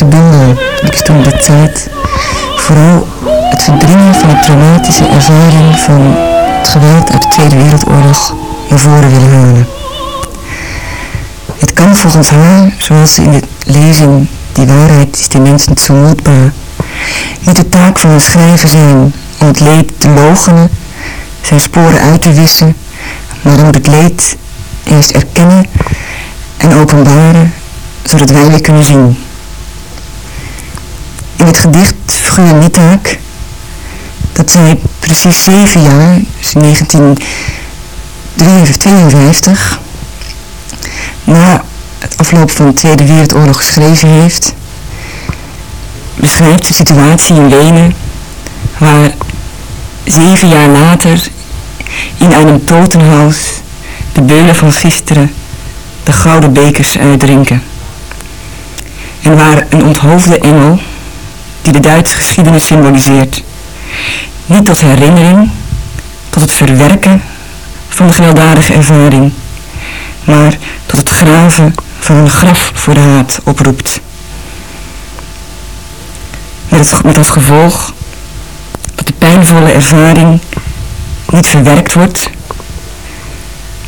Heeft in haar eerste bundel, toen de tijd, vooral het verdringen van de traumatische ervaring van het geweld uit de Tweede Wereldoorlog naar voren willen halen. Het kan volgens haar, zoals ze in de lezing Die waarheid is de mensen zo moedbaar, niet de taak van een schrijver zijn om het leed te logenen, zijn sporen uit te wissen, maar om het leed eerst erkennen en openbaren, zodat wij weer kunnen zien. Het gedicht Nietaak, dat zij precies zeven jaar, dus 1952, na het afloop van de Tweede Wereldoorlog geschreven heeft, beschrijft de situatie in Wenen, waar zeven jaar later in een totenhuis de beulen van gisteren de gouden bekers uitdrinken. En waar een onthoofde engel, die de Duitse geschiedenis symboliseert, niet tot herinnering, tot het verwerken van de gewelddadige ervaring, maar tot het graven van een graf voor de haat oproept. Met, het, met als gevolg dat de pijnvolle ervaring niet verwerkt wordt,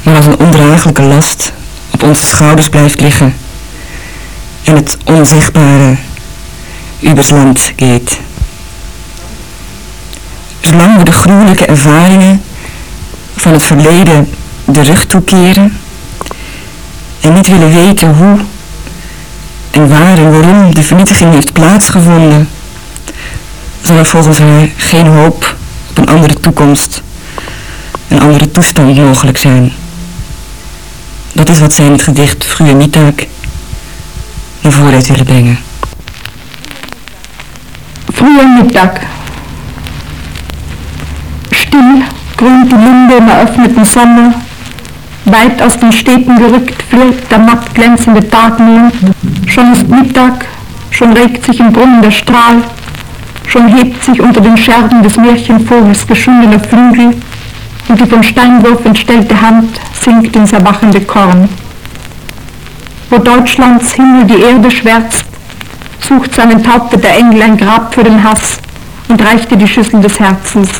maar als een ondraaglijke last op onze schouders blijft liggen en het onzichtbare Ubersland geht. Zolang we de gruwelijke ervaringen van het verleden de rug toekeren en niet willen weten hoe en waar en waarom de vernietiging heeft plaatsgevonden, zal er volgens haar geen hoop op een andere toekomst, een andere toestand mogelijk zijn. Dat is wat zij in het gedicht Fruur Nietaak naar voren heeft willen brengen. Früher Mittag. Still grünt die Linde im eröffneten Sommer. Weit aus den Städten gerückt flirrt der matt glänzende Tagmond. Schon ist Mittag, schon regt sich im Brunnen der Strahl, schon hebt sich unter den Scherben des Märchenvogels geschundener Flügel und die vom Steinwurf entstellte Hand sinkt ins erwachende Korn. Wo Deutschlands Himmel die Erde schwärzt, sucht seinem Taubte der Engel ein Grab für den Hass und reicht ihr die Schüssel des Herzens.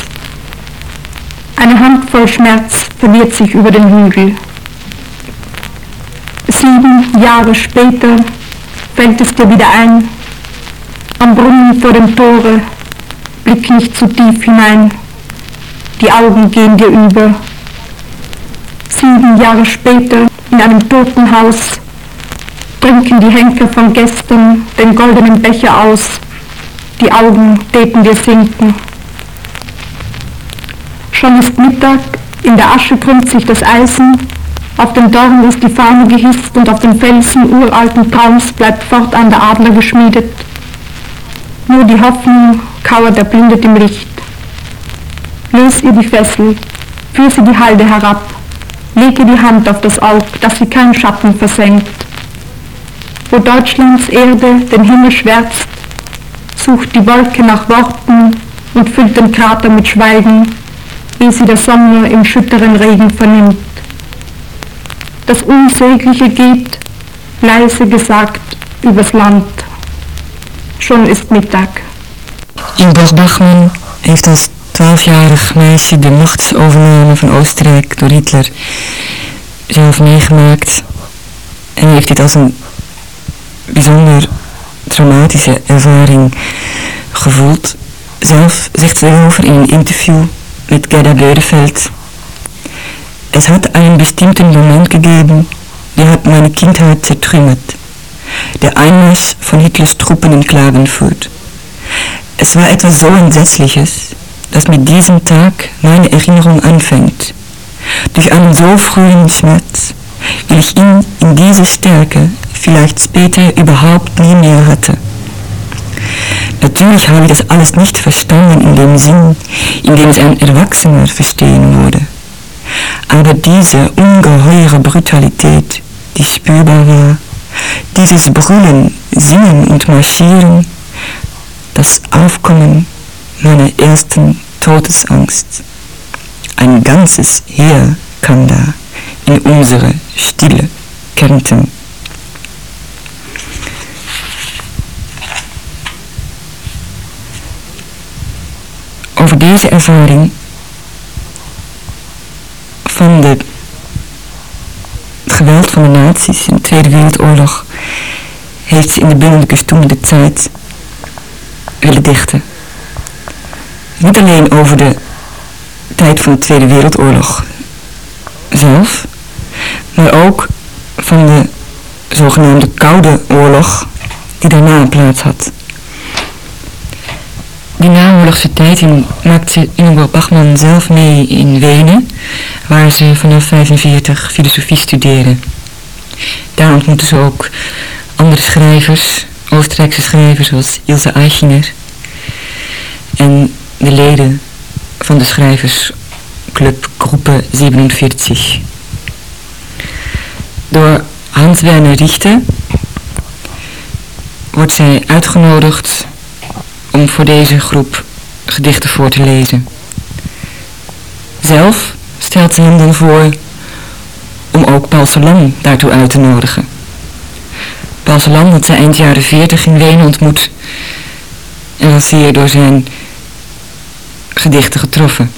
Eine Handvoll Schmerz verliert sich über den Hügel. Sieben Jahre später fällt es dir wieder ein, am Brunnen vor dem Tore, blick nicht zu tief hinein, die Augen gehen dir über. Sieben Jahre später in einem Totenhaus trinken die Henker von gestern den goldenen Becher aus, die Augen täten dir sinken. Schon ist Mittag, in der Asche krümmt sich das Eisen, auf dem Dorn ist die Fahne gehisst und auf den Felsen uralten Traums bleibt fortan der Adler geschmiedet. Nur die Hoffnung kauert erblindet im Licht. Löse ihr die Fessel, führ sie die Halde herab, lege die Hand auf das Aug, dass sie kein Schatten versenkt. Wo Deutschlands Erde den Himmel schwärzt, sucht die Wolke nach Worten und füllt den Krater mit Schweigen, ehe sie der Sommer im schütteren Regen vernimmt. das Unsägliche geht, leise gesagt, übers Land. Schon ist Mittag. Ingeborg Bachmann heeft als twaalfjarig meisje de machtsovername van Oostenrijk door Hitler zelf meegemaakt. En heeft dit als een bijzonder traumatische ervaring gevoeld. Zelf zegt ze erover in een interview met Gerda Beureveld. Es hat einen bestimmten Moment gegeben, der hat meine Kindheit zertrümmert. Der Einmarsch von Hitlers Truppen in Klagenfurt. Es war etwas so Entsetzliches, das mit diesem Tag meine Erinnerung anfängt. Durch einen so frühen Schmerz, weil ich ihn in diese Stärke vielleicht später überhaupt nie mehr hatte. Natürlich habe ich das alles nicht verstanden in dem Sinn, in dem es ein Erwachsener verstehen würde. Aber diese ungeheure Brutalität, die spürbar war, dieses Brüllen, Singen und Marschieren, das Aufkommen meiner ersten Todesangst. Ein ganzes Heer kam da in unsere stille Kärnten. Over deze ervaring van de het geweld van de nazi's in de Tweede Wereldoorlog heeft ze in de bundel de tijd willen dichten. Niet alleen over de tijd van de Tweede Wereldoorlog zelf, maar ook van de zogenaamde Koude Oorlog die daarna plaats had. Die naoorlogse tijd maakte Ingeborg Bachmann zelf mee in Wenen, waar ze vanaf 1945 filosofie studeerde. Daar ontmoette ze ook andere schrijvers, Oostenrijkse schrijvers zoals Ilse Eichinger en de leden van de schrijversclub Groepe 47. Door Hans Werner Richter wordt zij uitgenodigd om voor deze groep gedichten voor te lezen. Zelf stelt ze hem dan voor om ook Paul Celan daartoe uit te nodigen. Paul Celan had ze eind jaren 40 in Wenen ontmoet en was zeer door zijn gedichten getroffen.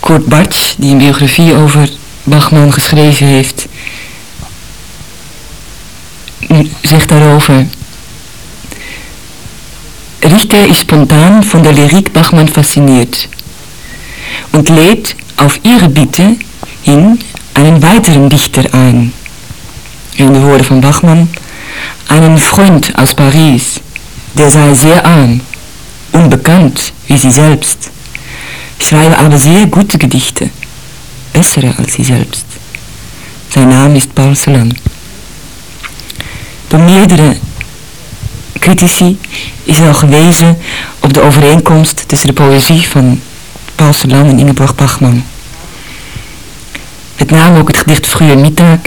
Kurt Bartsch, die een biografie over Bachmann geschreven heeft, zegt daarover... Richter ist spontan von der Lyrik Bachmann fasziniert und lädt auf ihre Bitte hin einen weiteren Dichter ein. In de woorden van Bachmann, einen Freund aus Paris, der sei sehr arm, unbekannt wie sie selbst, schreibe aber sehr gute Gedichte, bessere als sie selbst. Zijn naam is Paul Celan. Door meerdere critici is al gewezen op de overeenkomst tussen de poëzie van Paul Celan en Ingeborg Bachmann. Met name ook het gedicht Frühe Mittag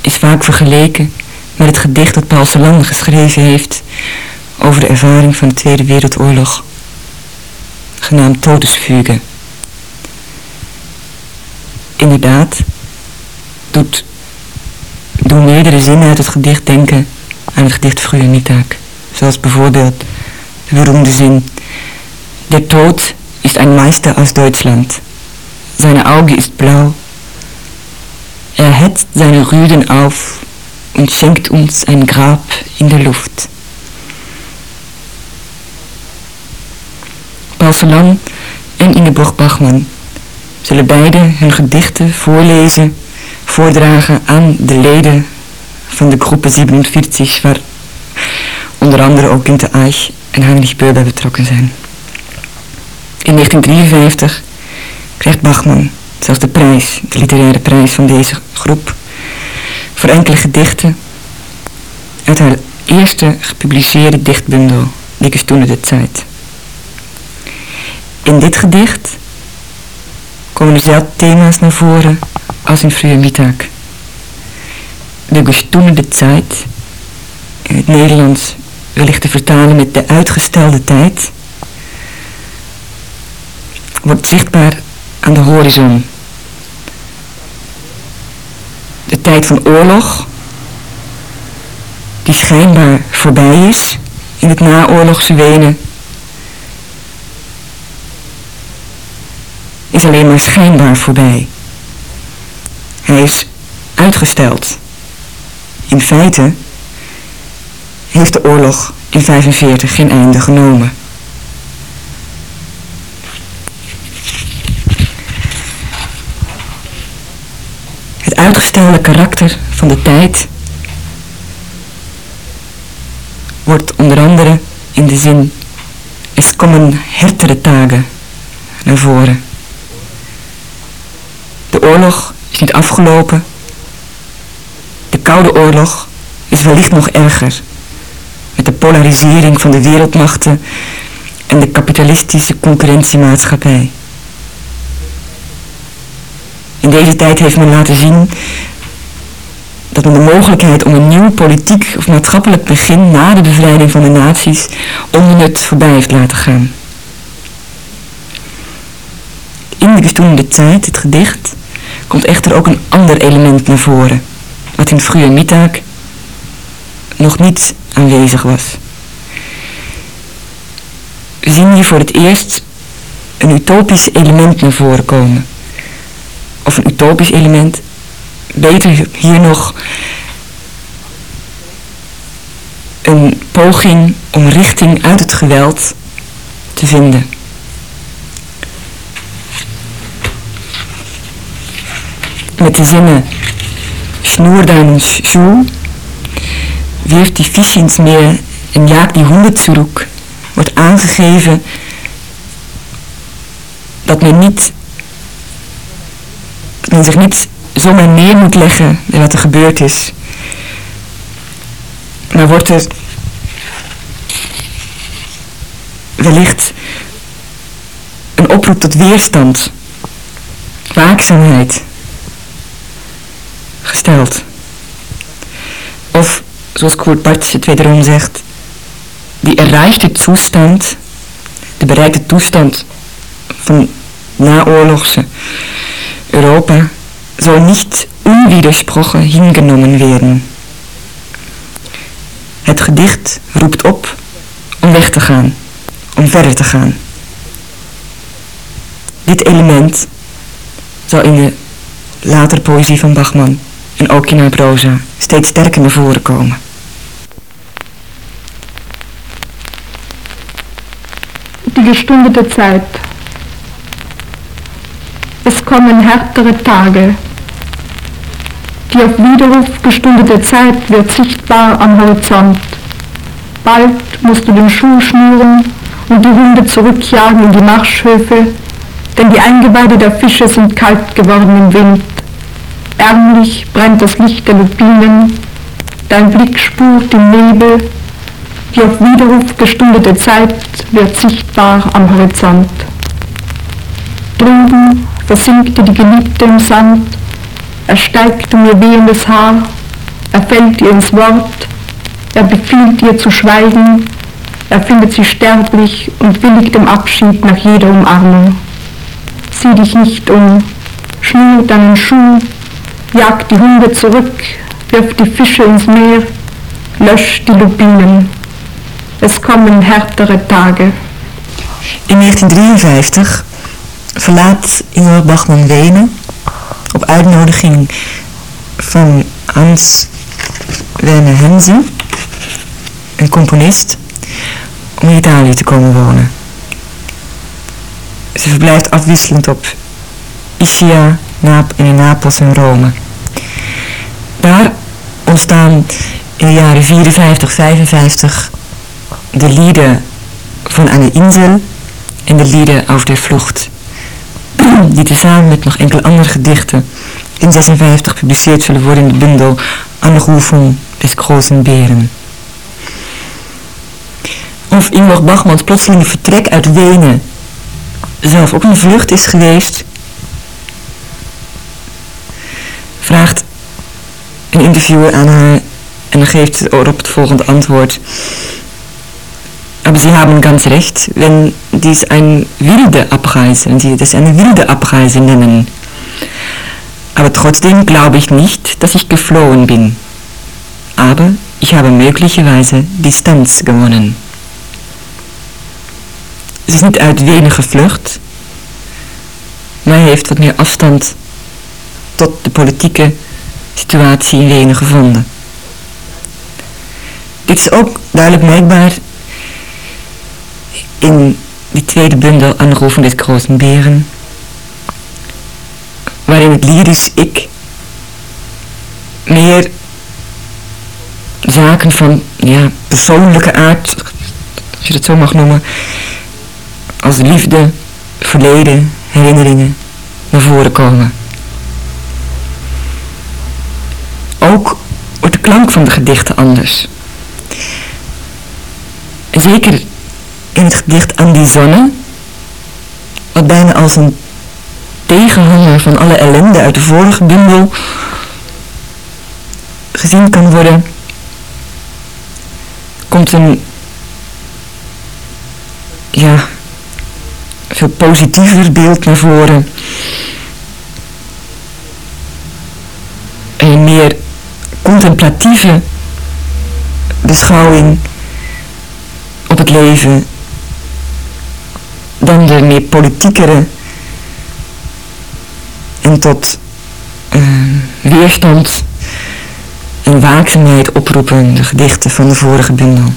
is vaak vergeleken met het gedicht dat Paul Celan geschreven heeft over de ervaring van de Tweede Wereldoorlog, genaamd Todesfuge. Inderdaad, doet, doen meerdere zinnen uit het gedicht denken aan het gedicht Frühe Mittag. Zoals bijvoorbeeld de beroemde zin Der Tod ist ein Meister aus Deutschland. Seine Auge ist blau. Er hetzt seine Rüden auf und schenkt uns ein Grab in der Luft. Paul Celan en Ingeborg Bachmann zullen beide hun gedichten voorlezen, voordragen aan de leden van de groepe 47, waar onder andere ook Günther Eich en Heinrich Böll bij betrokken zijn. In 1953 krijgt Bachmann zelfs de prijs, de literaire prijs van deze groep, voor enkele gedichten uit haar eerste gepubliceerde dichtbundel, Dikke Stoene de Tijd. In dit gedicht komen dezelfde thema's naar voren als in Frühe Mittag. De gestoende tijd, in het Nederlands wellicht te vertalen met de uitgestelde tijd, wordt zichtbaar aan de horizon. tijd van oorlog, die schijnbaar voorbij is in het naoorlogse Wenen, is alleen maar schijnbaar voorbij. Hij is uitgesteld. In feite heeft de oorlog in 1945 geen einde genomen. Het uitgestelde karakter van de tijd wordt onder andere in de zin es komen hertere dagen naar voren. De oorlog is niet afgelopen. De Koude Oorlog is wellicht nog erger. Met de polarisering van de wereldmachten en de kapitalistische concurrentiemaatschappij. In deze tijd heeft men laten zien dat men de mogelijkheid om een nieuw politiek of maatschappelijk begin na de bevrijding van de naties onbenut voorbij heeft laten gaan. In de bestoende tijd, het gedicht, komt echter ook een ander element naar voren, wat in Frühe Mittag nog niet aanwezig was. We zien hier voor het eerst een utopisch element naar voren komen. Of een utopisch element, beter hier nog een poging om richting uit het geweld te vinden. Met de zinnen deinen Schuh, wirf die vis ins Meer en jaag die honden zurück, wordt aangegeven dat men niet dat men zich niet zomaar neer moet leggen bij wat er gebeurd is. Maar wordt er wellicht een oproep tot weerstand, waakzaamheid Of, zoals Kurt Bartsch het wederom zegt, die erreichte toestand, de bereikte toestand van naoorlogse Europa soll nicht unwidersprochen hingenommen werden. Het gedicht roept op om weg te gaan, om verder te gaan. Dit element zal in de latere poëzie van Bachman en ook in haar proza steeds sterker naar voren komen. Die gestundete Zeit. Es kommen härtere Tage. Die auf Widerruf gestundete Zeit wird sichtbar am Horizont. Bald musst du den Schuh schnüren und die Hunde zurückjagen in die Marschhöfe, denn die Eingeweide der Fische sind kalt geworden im Wind. Ärmlich brennt das Licht der Lupinen, dein Blick spurt im Nebel, die auf Widerruf gestundete Zeit wird sichtbar am Horizont. Drüben versinkte die Geliebte im Sand, er steigt um ihr wehendes Haar, er fällt ihr ins Wort, er befiehlt ihr zu schweigen, er findet sie sterblich und willigt im Abschied nach jeder Umarmung. Sieh dich nicht um, schnür deinen Schuh, jag die Hunde zurück, wirf die Fische ins Meer, lösch die Lupinen. Es kommen härtere Tage. In 1953 verlaat Ingrid Bachmann Wenen op uitnodiging van Hans Werner Henze, een componist, om in Italië te komen wonen. Ze verblijft afwisselend op Ischia, in Napels en Rome. Daar ontstaan in de jaren 54, 55 de lieden van Anne Insel en de lieden over de vlucht die tezamen met nog enkele andere gedichten in 56 gepubliceerd zullen worden in de bundel Anrufung des großen Beren. Of Ingmar Bachmans plotselinge vertrek uit Wenen zelf ook een vlucht is geweest, vraagt een interviewer aan haar en dan geeft erop het volgende antwoord. Aber Sie haben ganz recht, wenn dies ein wilde Abreise, wenn Sie das eine wilde Abreise nennen. Aber trotzdem glaube ich nicht, dass ich geflohen bin. Aber ich habe möglicherweise Distanz gewonnen. Is niet uit Wenen gevlucht, maar heeft wat meer afstand tot de politieke situatie in Wenen gevonden. Dit is ook duidelijk merkbaar in die tweede bundel Anruf dit grote beren, waarin het lyrisch ik meer zaken van ja, persoonlijke aard, als je dat zo mag noemen, als liefde, verleden, herinneringen naar voren komen. Ook wordt de klank van de gedichten anders. Zeker in het gedicht Aan die zonne, wat bijna als een tegenhanger van alle ellende uit de vorige bundel gezien kan worden, komt een ja, veel positiever beeld naar voren. Een meer contemplatieve beschouwing op het leven dan de meer politiekere en tot uh, weerstand en waakzaamheid oproepende gedichten van de vorige bundel.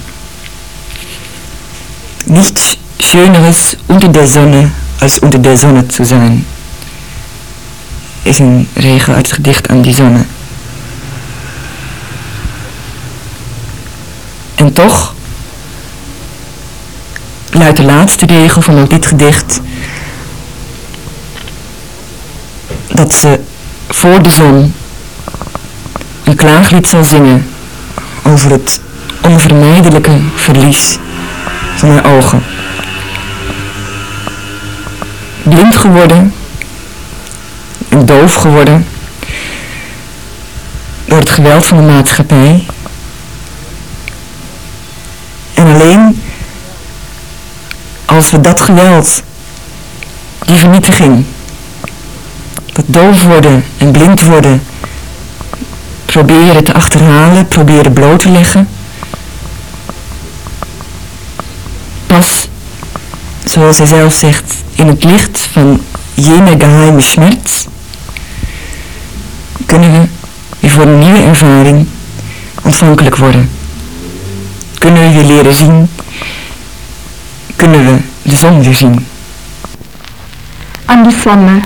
Niets schöneres unter der Sonne als unter der Sonne zu sein, is een regel uit het gedicht aan die zonne. En toch luidt de laatste regel van ook dit gedicht dat ze voor de zon een klaaglied zal zingen over het onvermijdelijke verlies van haar ogen. Blind geworden en doof geworden door het geweld van de maatschappij. En alleen als we dat geweld, die vernietiging, dat doof worden en blind worden, proberen te achterhalen, proberen bloot te leggen, pas, zoals hij zelf zegt, in het licht van jene geheime schmerz, kunnen we weer voor een nieuwe ervaring ontvankelijk worden. Kunnen we weer leren zien kunnen we de zon weer zien. An die Sonne.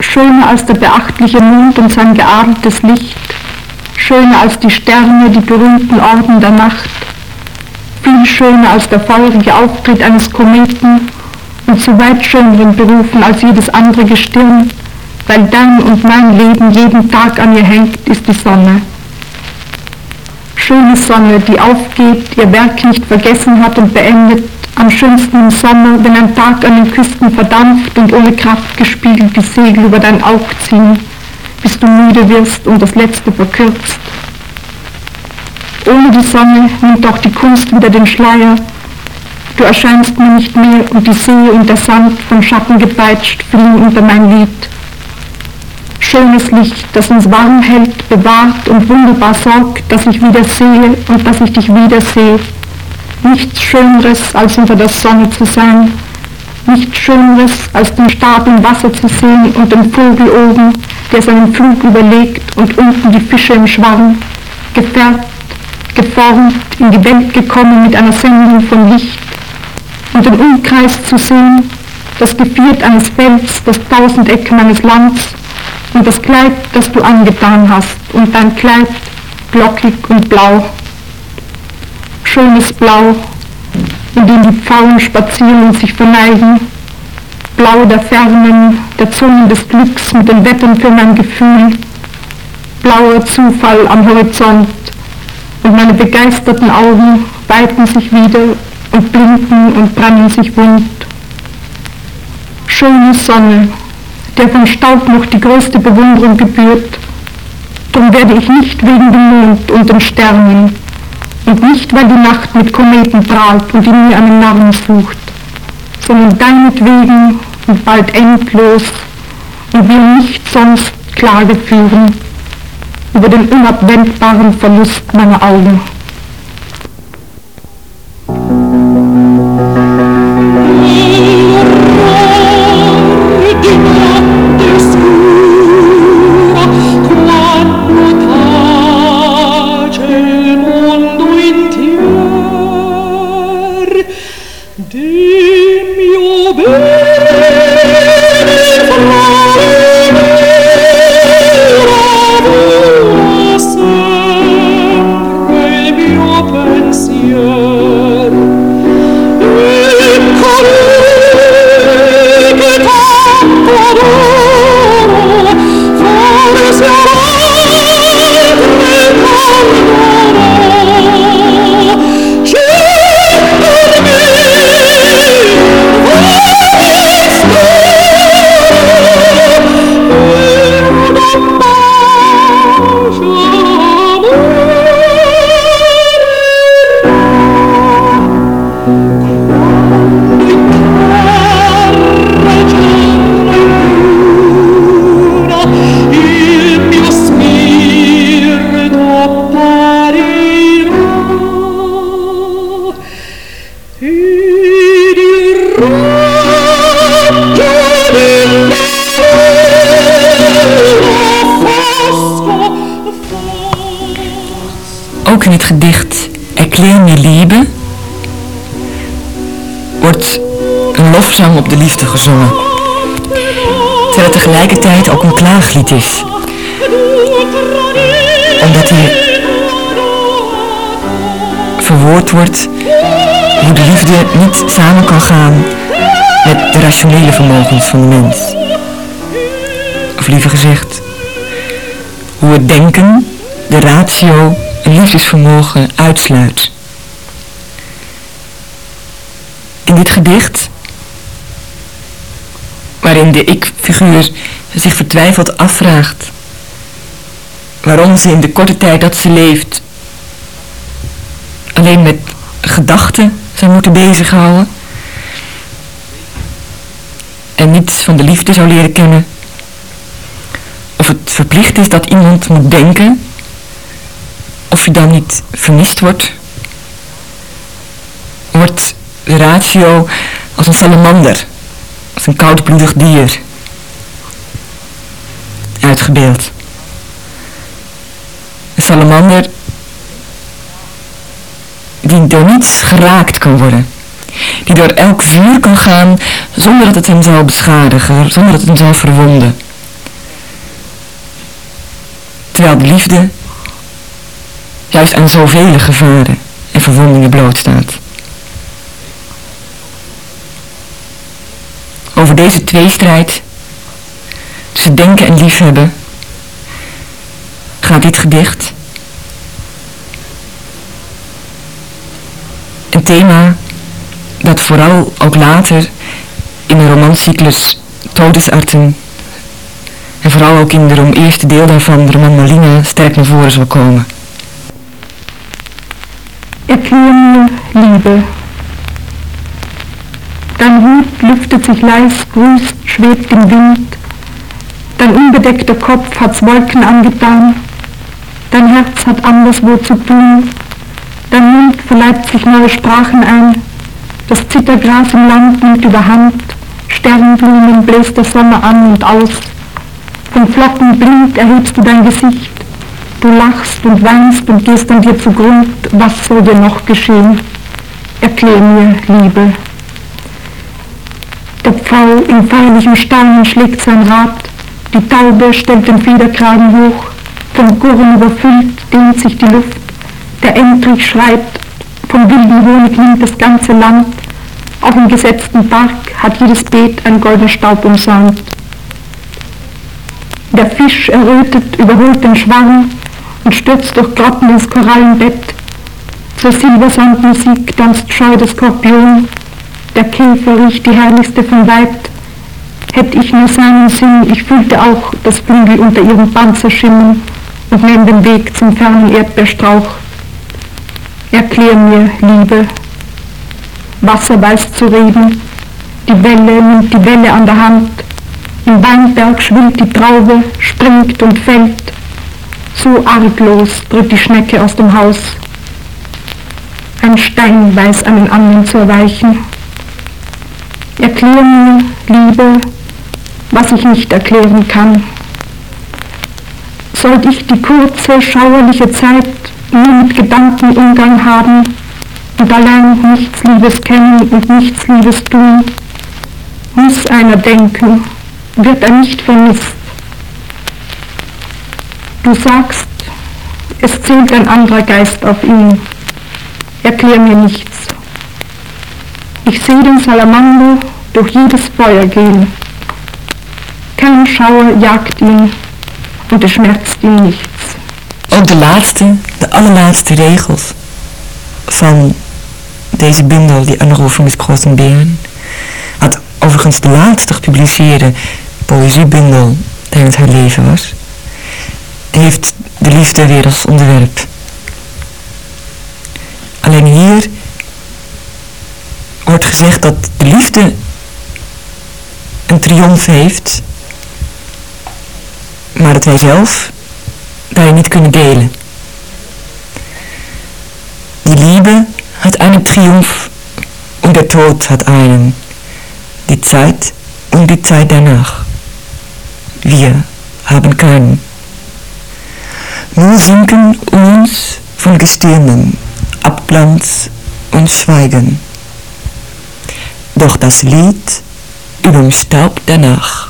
Schöner als der beachtliche Mond und sein geartetes Licht, schöner als die Sterne, die berühmten Orden der Nacht, viel schöner als der feurige Auftritt eines Kometen und zu weit schöneren Berufen als jedes andere Gestirn, weil dein und mein Leben jeden Tag an ihr hängt, ist die Sonne schöne Sonne, die aufgeht, ihr Werk nicht vergessen hat und beendet, am schönsten im Sommer, wenn ein Tag an den Küsten verdampft und ohne Kraft gespiegelt die Segel über dein Auge ziehen, bis du müde wirst und das Letzte verkürzt. Ohne die Sonne nimmt auch die Kunst wieder den Schleier. Du erscheinst mir nicht mehr und die See und der Sand von Schatten gepeitscht fliegen unter mein Lied schönes Licht, das uns warm hält, bewahrt und wunderbar sorgt, dass ich wieder sehe und dass ich dich wiedersehe. Nichts Schöneres, als unter der Sonne zu sein. Nichts Schöneres, als den Stab im Wasser zu sehen und den Vogel oben, der seinen Flug überlegt und unten die Fische im Schwarm, gefärbt, geformt, in die Welt gekommen mit einer Sendung von Licht. Und den Umkreis zu sehen, das Geviert eines Felds, das Tausendecken eines Lands, und das Kleid, das du angetan hast, und dein Kleid glockig und blau, schönes Blau, in dem die Pfauen spazieren und sich verneigen, Blau der Fernen, der Zungen des Glücks mit den Wettern für mein Gefühl, blauer Zufall am Horizont, und meine begeisterten Augen weiten sich wieder und blinken und brennen sich wund. Schöne Sonne, der vom Staub noch die größte Bewunderung gebührt. Drum werde ich nicht wegen dem Mond und den Sternen und nicht, weil die Nacht mit Kometen prahlt und in mir einen Narren sucht, sondern deinetwegen und bald endlos und will nicht sonst Klage führen über den unabwendbaren Verlust meiner Augen. Op de liefde gezongen. Terwijl het tegelijkertijd ook een klaaglied is. Omdat hij verwoord wordt hoe de liefde niet samen kan gaan met de rationele vermogens van de mens. Of liever gezegd, hoe het denken, de ratio, een liefdesvermogen uitsluit. In dit gedicht waarin de ik-figuur zich vertwijfeld afvraagt waarom ze in de korte tijd dat ze leeft alleen met gedachten zou moeten bezighouden en niets van de liefde zou leren kennen. Of het verplicht is dat iemand moet denken, dan niet vermist wordt. Wordt de ratio als een salamander als een koudbloedig dier uitgebeeld. Een salamander die door niets geraakt kan worden. Die door elk vuur kan gaan zonder dat het hem zal beschadigen, zonder dat het hem zal verwonden. Terwijl de liefde juist aan zoveel gevaren en verwondingen blootstaat. over deze tweestrijd tussen denken en liefhebben gaat dit gedicht. Een thema dat vooral ook later in de romancyclus Todesarten en vooral ook in de eerste deel daarvan, de roman Malina, sterk naar voren zal komen. Erklär Liebe, Dein Hut lüftet sich leis, grüßt, schwebt im Wind. Dein unbedeckter Kopf hat's Wolken angetan. Dein Herz hat anderswo zu tun. Dein Mund verleibt sich neue Sprachen ein. Das Zittergras im Land nimmt überhand. Sternblumen bläst der Sonne an und aus. Von Flocken blind erhebst du dein Gesicht. Du lachst und weinst und gehst an dir zugrund. Was soll dir noch geschehen? Erklär mir, Liebe. Der Pfau in feierlichem Staunen schlägt sein Rad, die Taube stellt den Federkragen hoch, vom Gurren überfüllt dehnt sich die Luft, der Entrich schreit, vom wilden Honig nimmt das ganze Land, auch im gesetzten Park hat jedes Beet ein goldener Staub umsäumt. Der Fisch errötet, überholt den Schwarm und stürzt durch Grotten ins Korallenbett. Zur Silbersandmusik tanzt scheu der Skorpion der Käfer riecht die herrlichste von weit. Hätt ich nur seinen Sinn, ich fühlte auch das Flügel unter ihrem Panzer schimmern und nahm den Weg zum fernen Erdbeerstrauch. Erklär mir, Liebe, Wasser weiß zu reden, die Welle, nimmt die Welle an der Hand. Im Weinberg schwimmt die Traube, springt und fällt. So arglos tritt die Schnecke aus dem Haus. Ein Stein weiß einen anderen zu erweichen. Erklär mir, Liebe, was ich nicht erklären kann. Sollte ich die kurze, schauerliche Zeit nur mit Gedanken Umgang haben und allein nichts Liebes kennen und nichts Liebes tun, muss einer denken, wird er nicht vermisst. Du sagst, es zählt ein anderer Geist auf ihn. Erklär mir nichts. Ich sehe den Salamander durch jedes Feuer gehen. Kein Schauer jagt ihn und es schmerzt ihm nichts. Ook de laatste, de allerlaatste regels van deze bundel, die Anrufen met großen Bären, wat overigens de laatste gepubliceerde poëziebundel tijdens haar leven was, heeft de liefde weer als onderwerp. Alleen hier wordt gezegd dat de liefde een triomf heeft, maar dat wij zelf daarin niet kunnen delen. Die Liebe hat einen Triumph und der Tod hat einen. Die Zeit und die Zeit danach. Wir haben keinen. Nur sinken uns von Gestirnen, Abglanz und Schweigen. Doch das Lied über dem Staub danach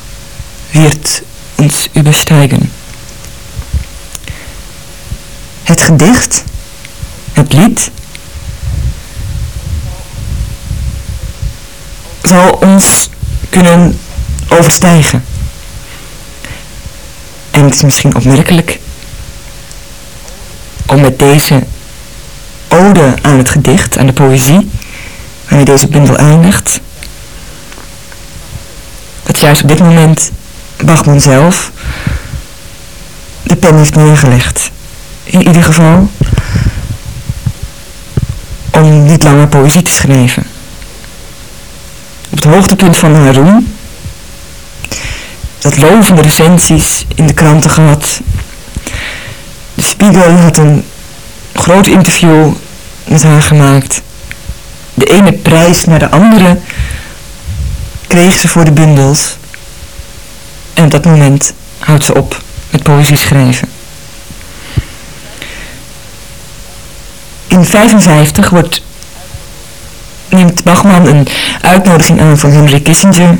wird uns übersteigen. Het gedicht, het lied, zal ons kunnen overstijgen. En het is misschien opmerkelijk om met deze ode aan het gedicht, aan de poëzie, waarmee deze bundel eindigt, dat juist op dit moment Bachman zelf de pen heeft neergelegd. In ieder geval om niet langer poëzie te schrijven. Op het hoogtepunt van haar roem, dat lovende recensies in de kranten gehad. Spiegel had een groot interview met haar gemaakt. De ene prijs naar de andere kreeg ze voor de bundels. En op dat moment houdt ze op met poëzie schrijven. In 1955 wordt, neemt Bachman een uitnodiging aan van Henry Kissinger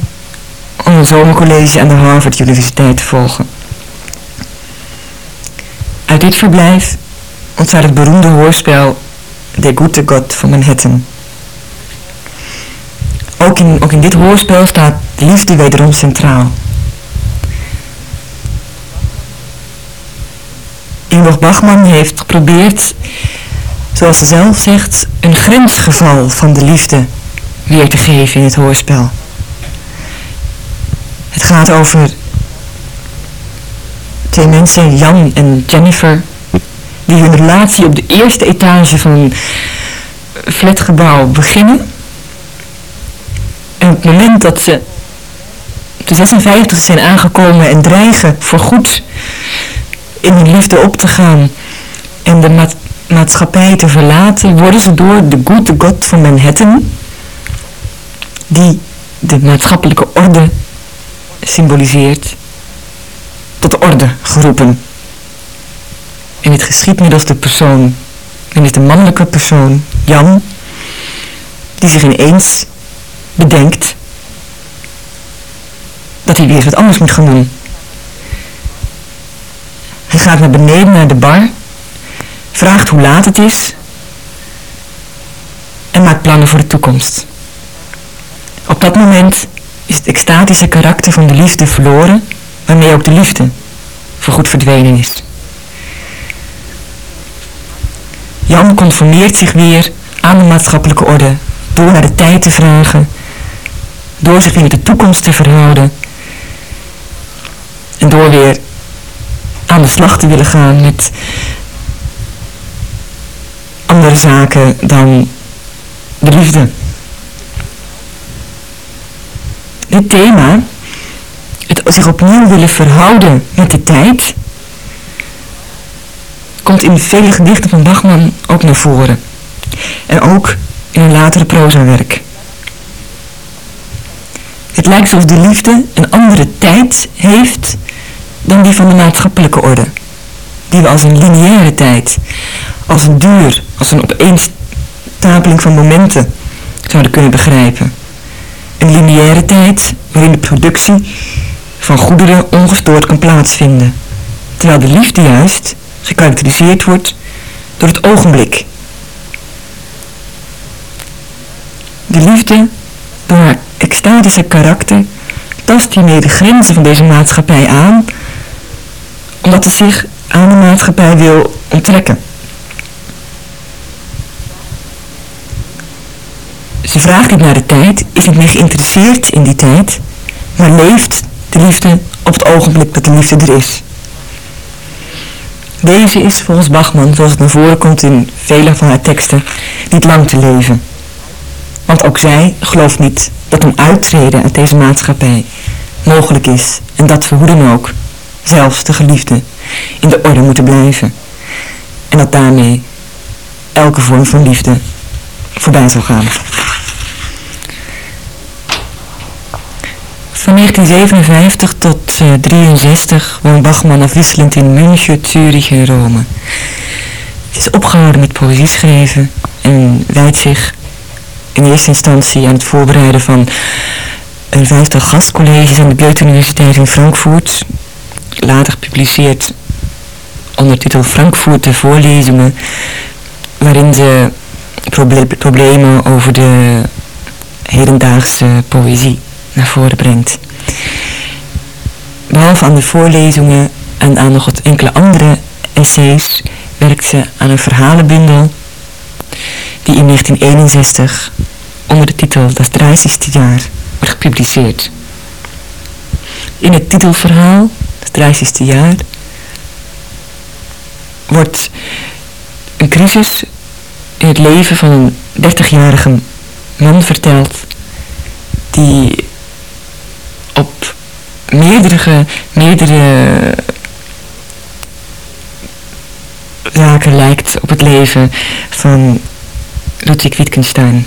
om een zomercollege aan de Harvard Universiteit te volgen. Uit dit verblijf ontstaat het beroemde hoorspel De Gute Gott van Manhattan. Ook in, ook in dit hoorspel staat de liefde wederom centraal. Ingeborg Bachman heeft geprobeerd, zoals ze zelf zegt, een grensgeval van de liefde weer te geven in het hoorspel. Het gaat over twee mensen, Jan en Jennifer, die hun relatie op de eerste etage van een flatgebouw beginnen. En op het moment dat ze de 56 zijn aangekomen en dreigen voorgoed in hun liefde op te gaan en de maatschappij te verlaten, worden ze door de Gute God van Manhattan, die de maatschappelijke orde symboliseert, tot orde geroepen. En het geschiet middels de persoon, en is de mannelijke persoon, Jan, die zich ineens bedenkt dat hij weer wat anders moet gaan doen. Hij gaat naar beneden naar de bar, vraagt hoe laat het is en maakt plannen voor de toekomst. Op dat moment is het extatische karakter van de liefde verloren, waarmee ook de liefde voorgoed verdwenen is. Jan conformeert zich weer aan de maatschappelijke orde door naar de tijd te vragen, door zich weer de toekomst te verhouden en door weer aan de slag te willen gaan met andere zaken dan de liefde. Dit thema, zich opnieuw willen verhouden met de tijd, komt in vele gedichten van Bachman ook naar voren. En ook in een latere prozawerk. Het lijkt alsof de liefde een andere tijd heeft dan die van de maatschappelijke orde. Die we als een lineaire tijd, als een duur, als een opeenstapeling van momenten zouden kunnen begrijpen. Een lineaire tijd waarin de productie van goederen ongestoord kan plaatsvinden. Terwijl de liefde juist gekarakteriseerd wordt door het ogenblik. De liefde, door haar extatische karakter, tast hiermee de grenzen van deze maatschappij aan, omdat ze zich aan de maatschappij wil onttrekken. Ze vraagt niet naar de tijd, is niet meer geïnteresseerd in die tijd, maar leeft liefde op het ogenblik dat de liefde er is. Deze is volgens Bachman, zoals het naar voren komt in vele van haar teksten, niet lang te leven. Want ook zij gelooft niet dat een uittreden uit deze maatschappij mogelijk is en dat we hoe dan ook, zelfs de geliefde, in de orde moeten blijven. En dat daarmee elke vorm van liefde voorbij zal gaan. Van 1957 tot 1963 uh, woont Bachman afwisselend in München, Zurich en Rome. Het is opgehouden met poëzie schrijven en wijdt zich in eerste instantie aan het voorbereiden van een vijftal gastcolleges aan de Goethe-universiteit in Frankfurt. Later gepubliceerd onder titel Frankfurter voorlezingen, waarin ze problemen over de hedendaagse poëzie naar voren brengt. Behalve aan de voorlezingen en aan nog wat enkele andere essays werkt ze aan een verhalenbundel die in 1961 onder de titel Das 30 jaar wordt gepubliceerd. In het titelverhaal, Het 30 jaar, wordt een crisis in het leven van een 30-jarige man verteld die op meerdere, meerdere zaken lijkt op het leven van Ludwig Wittgenstein.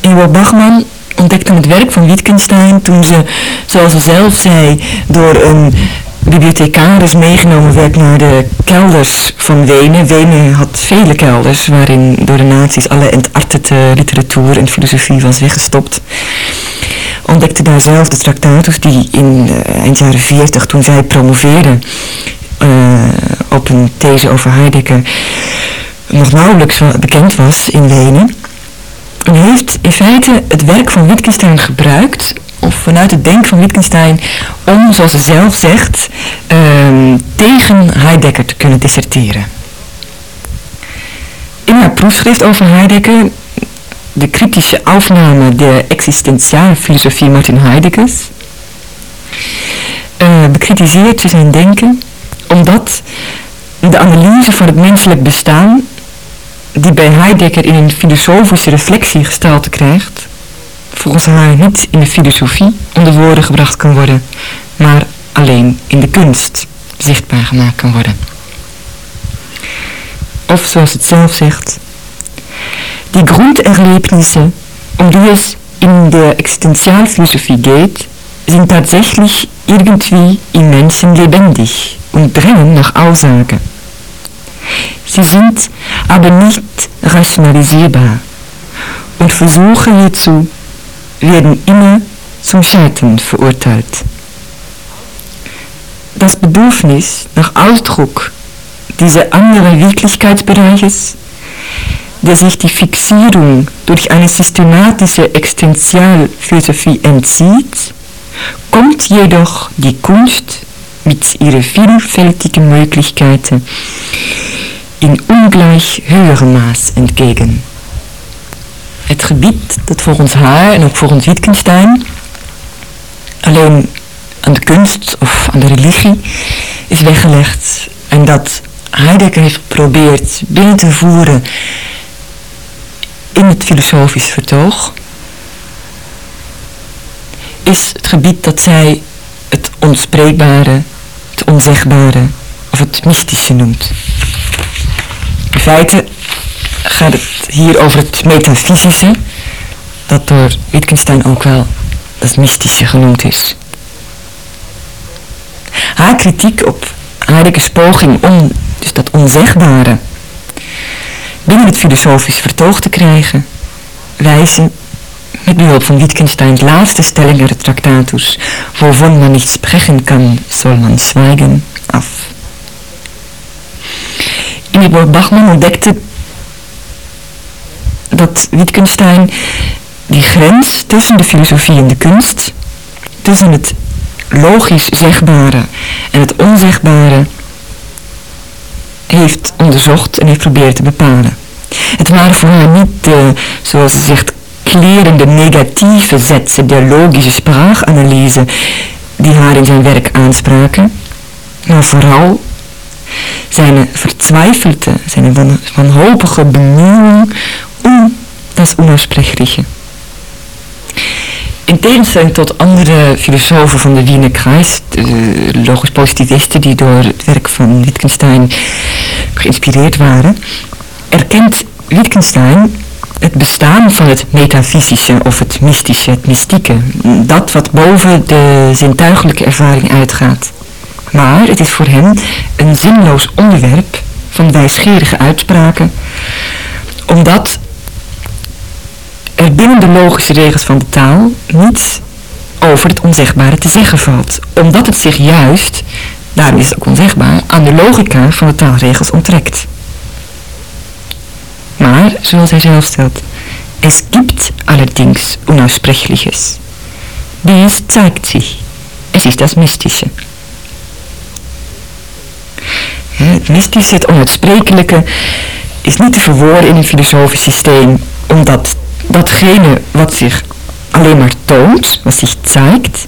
Ingeborg Bachmann ontdekte het werk van Wittgenstein toen ze, zoals ze zelf zei, door een bibliothecaris meegenomen werd naar de kelders van Wenen. Wenen had vele kelders waarin door de nazi's alle entartete literatuur en filosofie was weggestopt. Ontdekte daar zelf de Tractatus die in uh, eind jaren 40 toen zij promoveerde uh, op een these over Heidegger nog nauwelijks bekend was in Wenen. En heeft in feite het werk van Wittgenstein gebruikt of vanuit het denken van Wittgenstein om, zoals ze zelf zegt, um, tegen Heidegger te kunnen disserteren. In haar proefschrift over Heidegger, de kritische afname der existentiaalfilosofie Martin Heideggers, uh, bekritiseert zijn denken omdat de analyse van het menselijk bestaan, die bij Heidegger in een filosofische reflectie gestalte krijgt, volgens haar niet in de filosofie onder woorden gebracht kan worden, maar alleen in de kunst zichtbaar gemaakt kan worden. Of zoals het zelf zegt, die Grunderlebnisse, um die es in der Existenzialphilosophie geht, sind tatsächlich irgendwie im Menschen lebendig und drängen nach Aussage. Sie sind aber nicht rationalisierbar und Versuche hierzu werden immer zum Scheitern verurteilt. Das Bedürfnis nach Ausdruck dieser anderen Wirklichkeitsbereiches, der sich die Fixierung durch eine systematische Existenzialphilosophie entzieht, kommt jedoch die Kunst mit ihren vielfältigen Möglichkeiten in ungleich höherem Maß entgegen. het gebied dat volgens haar en ook volgens Wittgenstein alleen aan de kunst of aan de religie is weggelegd en dat Heidegger heeft geprobeerd binnen te voeren in het filosofisch vertoog, is het gebied dat zij het onspreekbare, het onzegbare of het mystische noemt. In feite gaat het hier over het metafysische, dat door Wittgenstein ook wel het mystische genoemd is. Haar kritiek op Heideggers poging om dus dat onzegbare binnen het filosofisch vertoog te krijgen, wijzen met behulp van Wittgensteins laatste stelling uit het Tractatus, wovon man niet spreken kan, zal man zwijgen, af. Ingeborg Bachmann ontdekte dat Wittgenstein die grens tussen de filosofie en de kunst, tussen het logisch zegbare en het onzegbare, heeft onderzocht en heeft proberen te bepalen. Het waren voor haar niet de, zoals ze zegt, klerende negatieve zetsen der logische spraakanalyse die haar in zijn werk aanspraken, maar vooral zijn verzweifelte, zijn wanhopige bemühung om das Unersprechliche. In tegenstelling tot andere filosofen van de Wiener Kreis, de logisch positivisten die door het werk van Wittgenstein geïnspireerd waren, erkent Wittgenstein het bestaan van het metafysische of het mystische, het mystieke. Dat wat boven de zintuigelijke ervaring uitgaat. Maar het is voor hem een zinloos onderwerp van wijsgerige uitspraken, omdat er binnen de logische regels van de taal niets over het onzegbare te zeggen valt. Omdat het zich juist, daarom is het ook onzegbaar, aan de logica van de taalregels onttrekt. Maar, zoals hij zelf stelt, es gibt allerdings Unaussprechliches. Dies zeigt sich. Es ist das Mystische. Het mystische, het onuitsprekelijke, is niet te verwoorden in een filosofisch systeem, omdat datgene wat zich alleen maar toont, wat zich zeigt,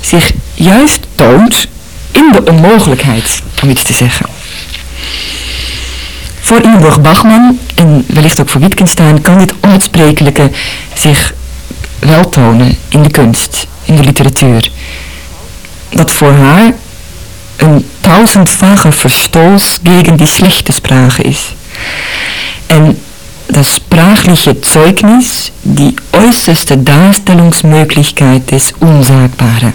zich juist toont in de onmogelijkheid om iets te zeggen. Voor Ingeborg Bachmann en wellicht ook voor Wittgenstein kan dit onuitsprekelijke zich wel tonen in de kunst, in de literatuur. Dat voor haar een tausendfache Verstoß gegen die slechte sprache is. En das sprachliche Zeugnis die äußerste Darstellungsmöglichkeit des Unsagbaren.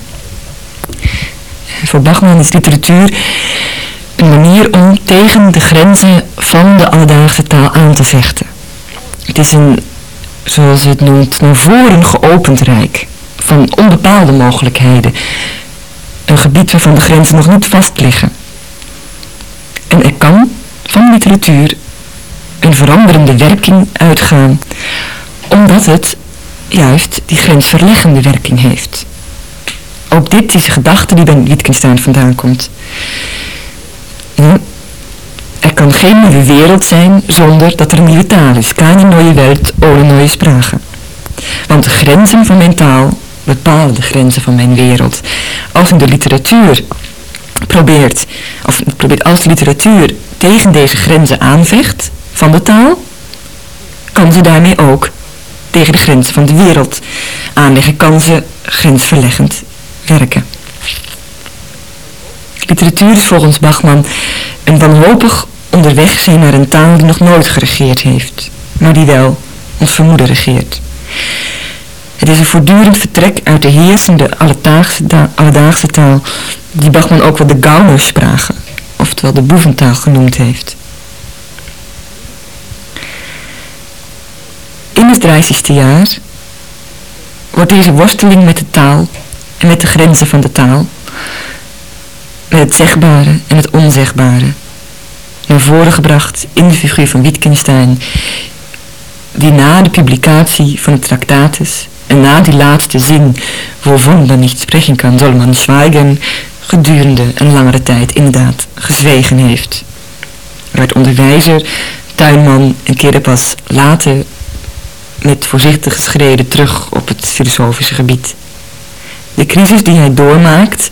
Voor Bachmann is literatuur een manier om tegen de grenzen van de alledaagse taal aan te vechten. Het is een, zoals het noemt, naar voren geopend rijk van onbepaalde mogelijkheden. Een gebied waarvan de grenzen nog niet vast liggen. En er kan van literatuur een veranderende werking uitgaan, omdat het juist die grensverleggende werking heeft. Ook dit is een gedachte die bij Wittgenstein vandaan komt. Er kan geen nieuwe wereld zijn zonder dat er een nieuwe taal is. Keine neue Welt ohne neue Sprache. Want de grenzen van mijn taal bepalen de grenzen van mijn wereld. Als de literatuur probeert, of probeert als de literatuur tegen deze grenzen aanvecht van de taal, kan ze daarmee ook tegen de grenzen van de wereld aanleggen, kan ze grensverleggend werken. Literatuur is volgens Bachman een wanhopig onderweg zijn naar een taal die nog nooit geregeerd heeft, maar die wel ons vermoeden regeert. Het is een voortdurend vertrek uit de heersende alledaagse, taal, die Bachman ook wel de Gaunersprache, oftewel de boeventaal genoemd heeft. In het 30ste jaar wordt deze worsteling met de taal en met de grenzen van de taal het zegbare en het onzegbare naar voren gebracht in de figuur van Wittgenstein, die na de publicatie van het Tractatus en na die laatste zin, waarvan men niet spreken kan, zal man zwijgen, gedurende een langere tijd inderdaad gezwegen heeft. Werd onderwijzer, tuinman en keerde pas later met voorzichtige schreden terug op het filosofische gebied. De crisis die hij doormaakt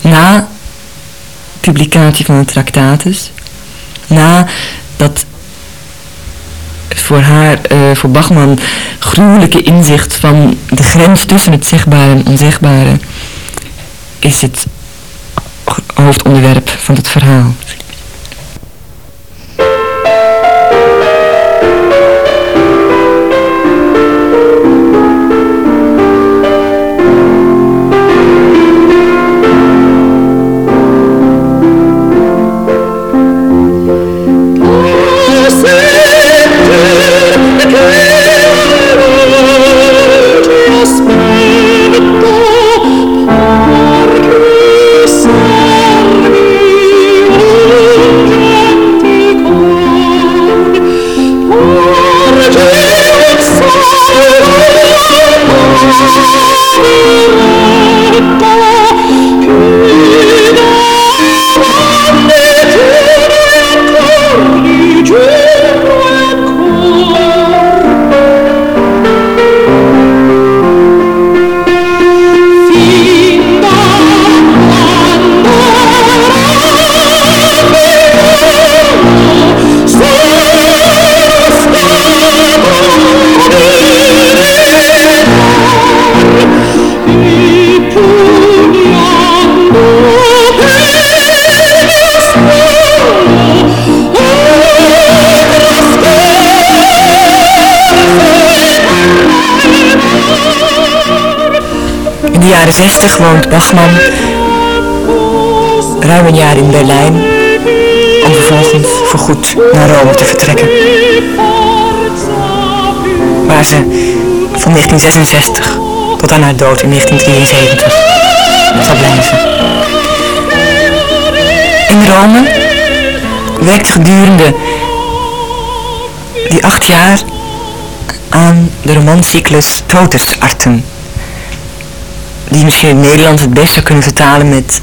na publicatie van het Tractatus, na dat voor haar, uh, voor Bachman, gruwelijke inzicht van de grens tussen het zichtbare en onzichtbare, is het hoofdonderwerp van het verhaal. Jaren 60 woont Bachman ruim een jaar in Berlijn om vervolgens voorgoed naar Rome te vertrekken. Waar ze van 1966 tot aan haar dood in 1973 zal blijven. In Rome werkt gedurende die acht jaar aan de romancyclus Todesarten die misschien in het Nederlands het beste kunnen vertalen met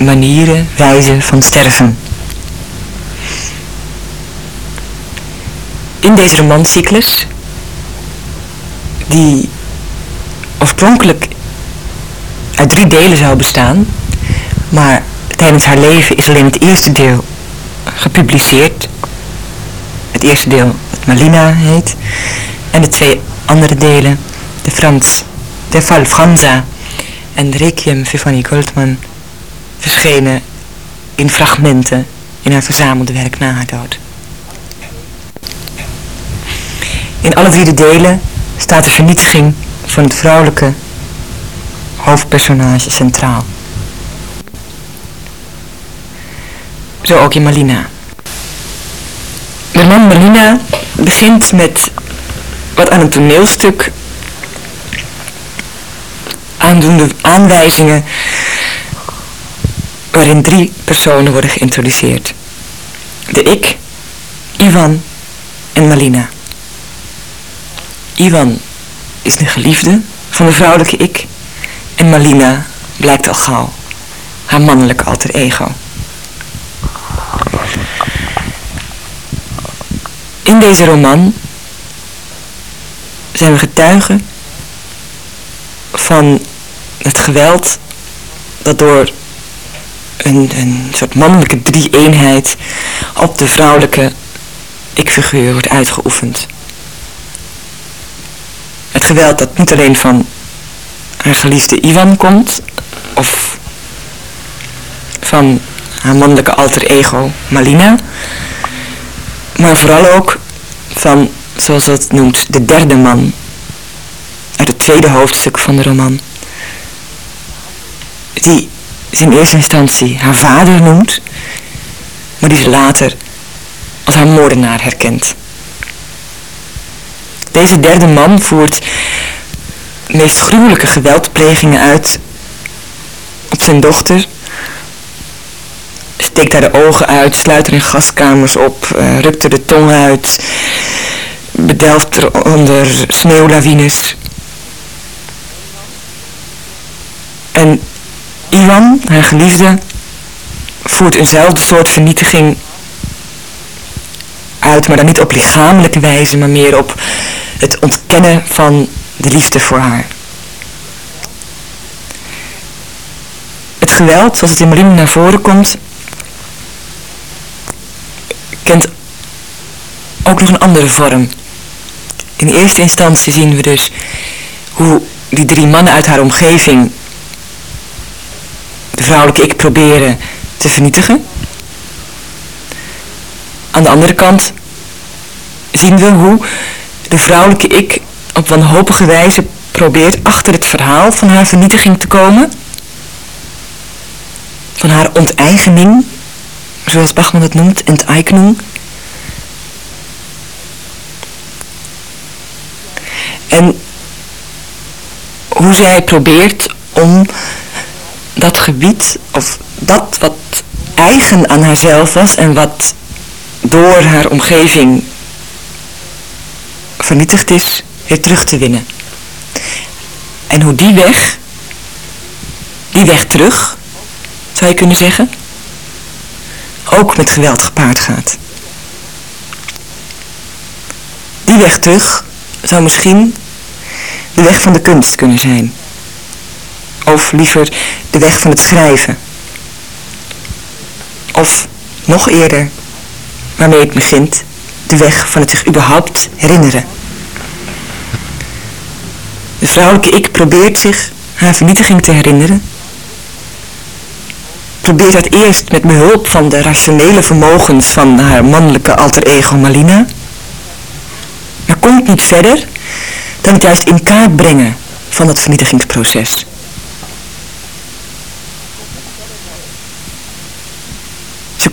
manieren, wijzen van sterven. In deze romancyclus, die oorspronkelijk uit drie delen zou bestaan, maar tijdens haar leven is alleen het eerste deel gepubliceerd. Het eerste deel, dat Malina heet, en de twee andere delen, de Frans, de Val Franza en Requiem Fanny Goldman verschenen in fragmenten in haar verzamelde werk na haar dood. In alle drie de delen staat de vernietiging van het vrouwelijke hoofdpersonage centraal. Zo ook in Malina. De man Malina begint met wat aan een toneelstuk aandoende aanwijzingen waarin drie personen worden geïntroduceerd. De ik, Ivan en Malina. Ivan is de geliefde van de vrouwelijke ik en Malina blijkt al gauw haar mannelijke alter ego. In deze roman zijn we getuigen van het geweld dat door een, een soort mannelijke drie-eenheid op de vrouwelijke ik-figuur wordt uitgeoefend. Het geweld dat niet alleen van haar geliefde Ivan komt, of van haar mannelijke alter ego Malina, maar vooral ook van, zoals dat noemt, de derde man uit het tweede hoofdstuk van de roman. Die ze in eerste instantie haar vader noemt, maar die ze later als haar moordenaar herkent. Deze derde man voert meest gruwelijke geweldplegingen uit op zijn dochter. Steekt haar de ogen uit, sluit er in gaskamers op, uh, rukt er de tong uit, bedelft er onder sneeuwlawines. En Iwan, haar geliefde, voert eenzelfde soort vernietiging uit, maar dan niet op lichamelijke wijze, maar meer op het ontkennen van de liefde voor haar. Het geweld, zoals het in Marine naar voren komt, kent ook nog een andere vorm. In eerste instantie zien we dus hoe die drie mannen uit haar omgeving vrouwelijke ik proberen te vernietigen. Aan de andere kant zien we hoe de vrouwelijke ik op wanhopige wijze probeert achter het verhaal van haar vernietiging te komen. Van haar onteigening, zoals Bachman het noemt, enteignung. En hoe zij probeert om dat gebied, of dat wat eigen aan haarzelf was en wat door haar omgeving vernietigd is, weer terug te winnen. En hoe die weg, die weg terug, zou je kunnen zeggen, ook met geweld gepaard gaat. Die weg terug zou misschien de weg van de kunst kunnen zijn. Of liever de weg van het schrijven. Of nog eerder, waarmee het begint, de weg van het zich überhaupt herinneren. De vrouwelijke ik probeert zich haar vernietiging te herinneren. Probeert dat eerst met behulp van de rationele vermogens van haar mannelijke alter ego Malina. Maar komt niet verder dan het juist in kaart brengen van het vernietigingsproces.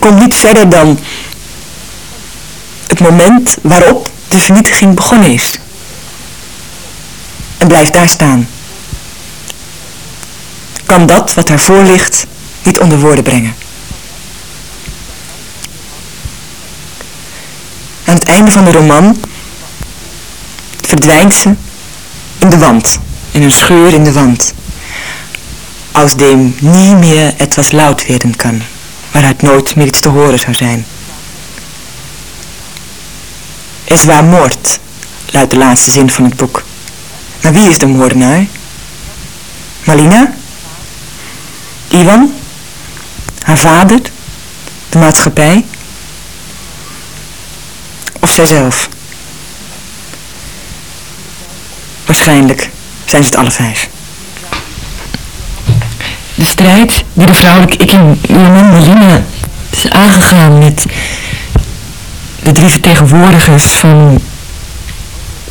Komt niet verder dan het moment waarop de vernietiging begonnen is. En blijft daar staan. Kan dat wat daarvoor ligt niet onder woorden brengen. Aan het einde van de roman verdwijnt ze in de wand, in een scheur in de wand. Aus dem nie meer etwas laut werden kan, waaruit nooit meer iets te horen zou zijn. Es war moord, luidt de laatste zin van het boek. Maar wie is de moordenaar? Malina? Ivan? Haar vader? De maatschappij? Of zijzelf? Waarschijnlijk zijn ze het alle vijf. De strijd die de vrouwelijke ik in Malina is aangegaan met de drie vertegenwoordigers van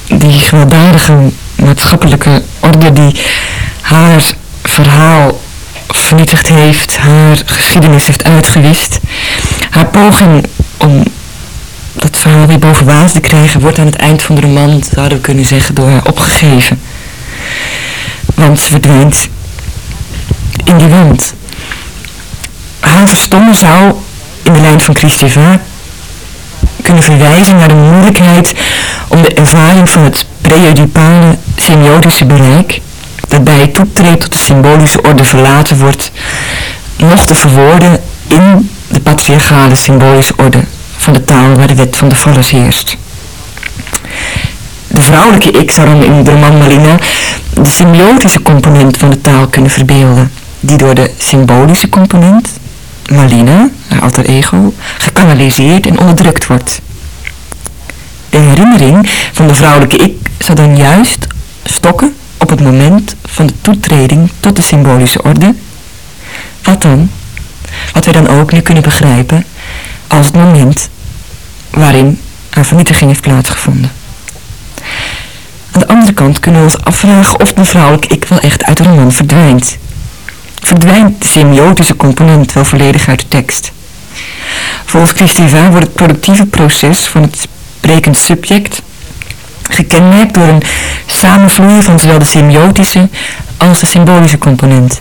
die gewelddadige maatschappelijke orde die haar verhaal vernietigd heeft, haar geschiedenis heeft uitgewist. Haar poging om dat verhaal weer boven water te krijgen wordt aan het eind van de roman, zouden we kunnen zeggen, door haar opgegeven. Want ze verdwijnt in die. Haar verstommen zou in de lijn van Christiva kunnen verwijzen naar de moeilijkheid om de ervaring van het preoedipale semiotische bereik, dat bij het toetreden tot de symbolische orde verlaten wordt, nog te verwoorden in de patriarchale symbolische orde van de taal waar de wet van de vallers heerst. De vrouwelijke ik zou dan in de roman de symbiotische component van de taal kunnen verbeelden, die door de symbolische component, Malina, haar alter ego, gekanaliseerd en onderdrukt wordt. De herinnering van de vrouwelijke ik zou dan juist stokken op het moment van de toetreding tot de symbolische orde. Wat dan? Wat wij dan ook nu kunnen begrijpen als het moment waarin haar vernietiging heeft plaatsgevonden. Aan de andere kant kunnen we ons afvragen of de vrouwelijke ik wel echt uit de roman verdwijnt. Verdwijnt de semiotische component wel volledig uit de tekst? Volgens Christiva wordt het productieve proces van het sprekend subject gekenmerkt door een samenvloeien van zowel de semiotische als de symbolische component.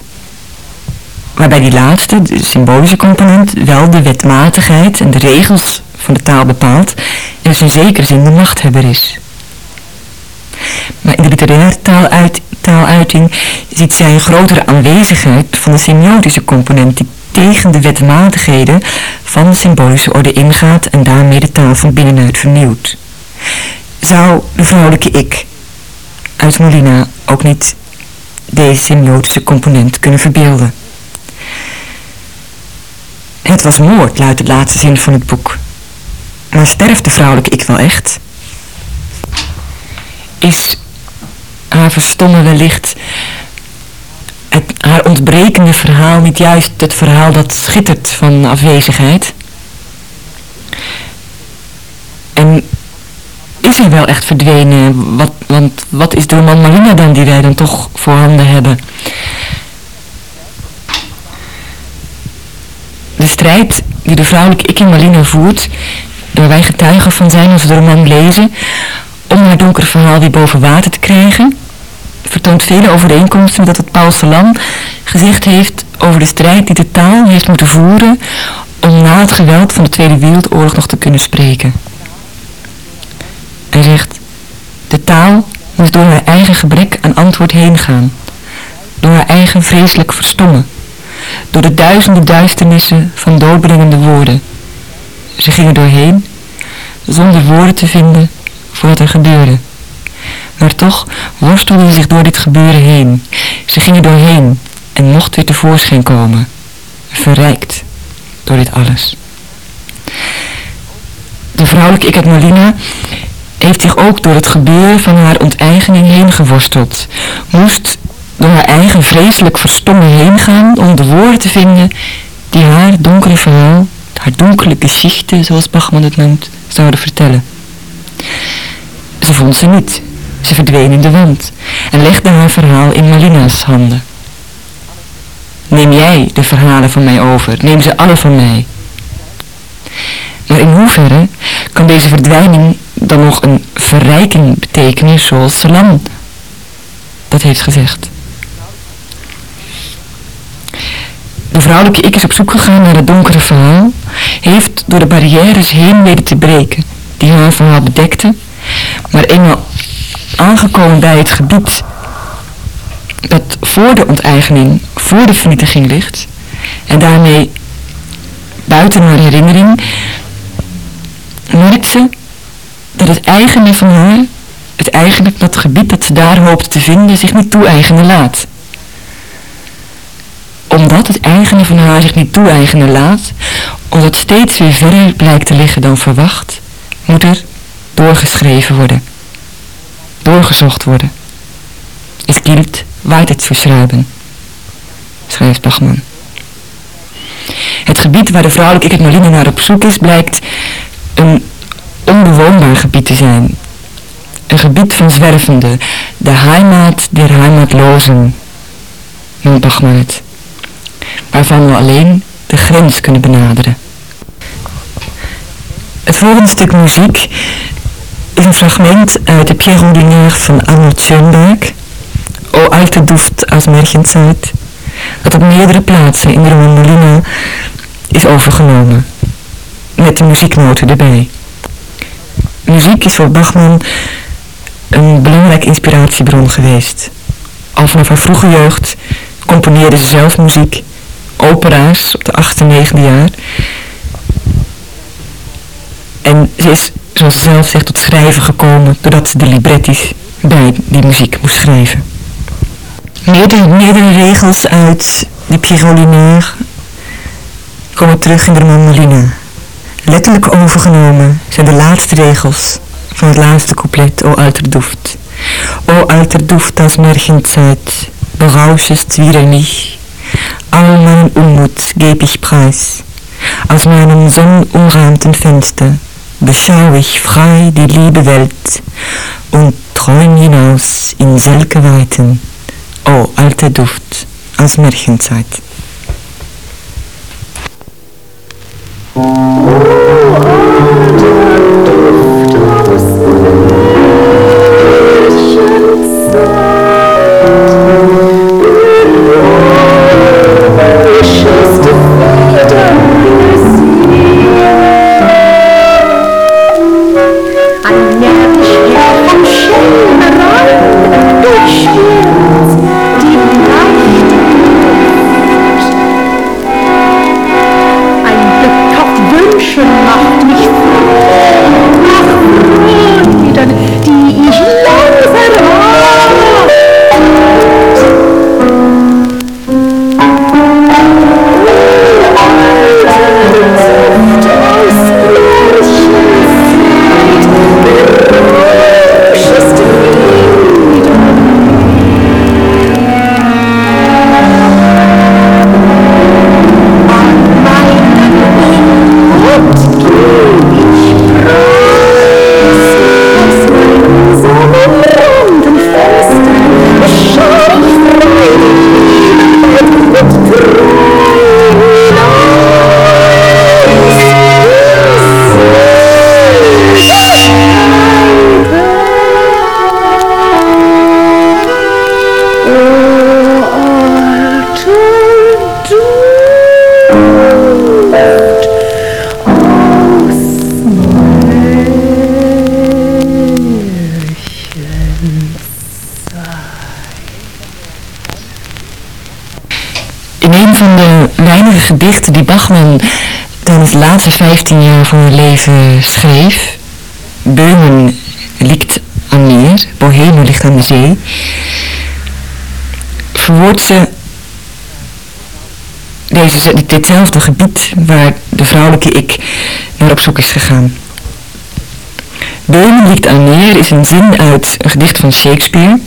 Waarbij die laatste, de symbolische component, wel de wetmatigheid en de regels van de taal bepaalt en dus in zekere zin de machthebber is. Maar in de literaire taaluit, taaluiting ziet zij een grotere aanwezigheid van de semiotische component die tegen de wetmatigheden van de symbolische orde ingaat en daarmee de taal van binnenuit vernieuwt. Zou de vrouwelijke ik uit Molina ook niet deze semiotische component kunnen verbeelden? Het was moord, luidt de laatste zin van het boek. Maar sterft de vrouwelijke ik wel echt? Is haar verstommen wellicht het, haar ontbrekende verhaal niet juist het verhaal dat schittert van afwezigheid? En is hij wel echt verdwenen? Wat, want wat is de man Marina dan die wij dan toch voorhanden hebben? De strijd die de vrouwelijke ik in Marina voert, waar wij getuigen van zijn als we de roman lezen, om haar donkere verhaal weer boven water te krijgen, vertoont vele overeenkomsten dat het Paul Salam gezegd heeft over de strijd die de taal heeft moeten voeren om na het geweld van de Tweede Wereldoorlog nog te kunnen spreken. Hij zegt, de taal moest door haar eigen gebrek aan antwoord heen gaan, door haar eigen vreselijk verstommen, door de duizenden duisternissen van doodbrengende woorden. Ze gingen doorheen, zonder woorden te vinden voor wat er gebeurde. Maar toch worstelden ze zich door dit gebeuren heen. Ze gingen doorheen en mochten weer tevoorschijn komen, verrijkt door dit alles. De vrouwelijke ik Molina heeft zich ook door het gebeuren van haar onteigening heen geworsteld. Moest door haar eigen vreselijk verstommen heen gaan om de woorden te vinden die haar donkere verhaal, haar donkere geschichte, zoals Bachman het noemt, zouden vertellen. Ze vond ze niet. Ze verdween in de wand en legde haar verhaal in Malina's handen. Neem jij de verhalen van mij over, neem ze alle van mij. Maar in hoeverre kan deze verdwijning dan nog een verrijking betekenen zoals Salam dat heeft gezegd? De vrouwelijke ik is op zoek gegaan naar het donkere verhaal, heeft door de barrières heen weten te breken die haar verhaal bedekten, maar eenmaal aangekomen bij het gebied dat voor de onteigening, voor de vernietiging ligt, en daarmee buiten haar herinnering, merkt ze dat het eigene van haar, het eigenlijk dat gebied dat ze daar hoopt te vinden, zich niet toe-eigenen laat. Omdat het eigene van haar zich niet toe-eigenen laat, omdat steeds weer verder blijkt te liggen dan verwacht, moet er doorgeschreven worden, doorgezocht worden. Es gilt schrijven, schrijft Bachman. Het gebied waar de vrouwelijke Iketmaline naar op zoek is, blijkt een onbewoonbaar gebied te zijn. Een gebied van zwervenden, de heimat der heimatlozen, noemt Bachman het. Waarvan we alleen de grens kunnen benaderen. Het volgende stuk muziek een fragment uit de Pierre Ordinaire van Arnold Schoenberg, O alte Duft aus Märchenzeit, dat op meerdere plaatsen in de roman Molina is overgenomen, met de muzieknoten erbij. Muziek is voor Bachman een belangrijke inspiratiebron geweest. Al vanaf haar vroege jeugd componeerde ze zelf muziek, opera's op de 8e en 9e jaar. En ze is, zoals ze zelf zegt, tot schrijven gekomen doordat ze de librettis bij die muziek moest schrijven. Meerdere, meerdere regels uit de Pierrot komen terug in de roman Molina. Letterlijk overgenomen zijn de laatste regels van het laatste couplet O alter Duft. O alter Duft aus Märchenzeit, berauschest wieder mich. All meinen Unmut geb ich preis. Aus meinem sonnenumrahmten Fenster beschau ich frei die liebe Welt und träum hinaus in selke Weiten. O alter Duft aus Märchenzeit. Gedichten die Bachman tijdens de laatste 15 jaar van haar leven schreef. Beumen ligt aan meer, Bohemen ligt aan de zee. Verwoordt ze deze, ditzelfde gebied waar de vrouwelijke ik naar op zoek is gegaan. Beumen ligt aan meer is een zin uit een gedicht van Shakespeare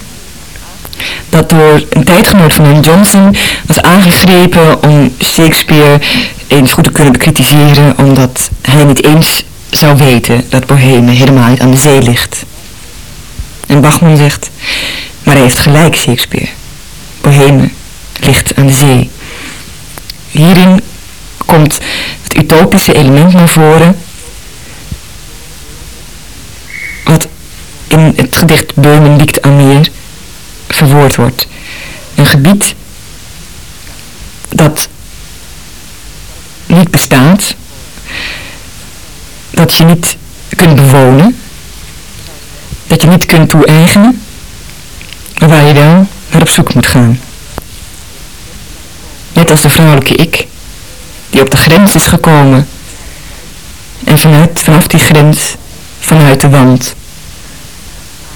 dat door tijdgenoot van Hem Johnson was aangegrepen om Shakespeare eens goed te kunnen bekritiseren, omdat hij niet eens zou weten dat Bohemen helemaal niet aan de zee ligt. En Bachman zegt, maar hij heeft gelijk Shakespeare. Bohemen ligt aan de zee. Hierin komt het utopische element naar voren, wat in het gedicht Beumen liegt aan meer verwoord wordt. Gebied dat niet bestaat, dat je niet kunt bewonen, dat je niet kunt toe-eigenen, maar waar je wel naar op zoek moet gaan. Net als de vrouwelijke ik, die op de grens is gekomen en vanuit, vanaf die grens, vanuit de wand,